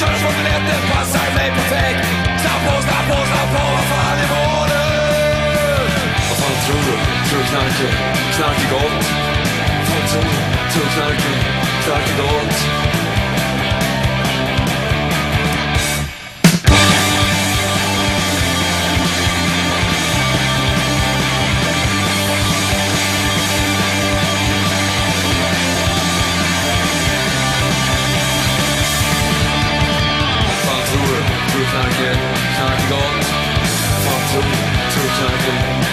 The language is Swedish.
Körsbärsbuletten passar mig perfekt. Snabbt på, snabbt på, snabbt på, vad fan är målet? Vad fan tror du? Tror du knark är, knark är gott? Two times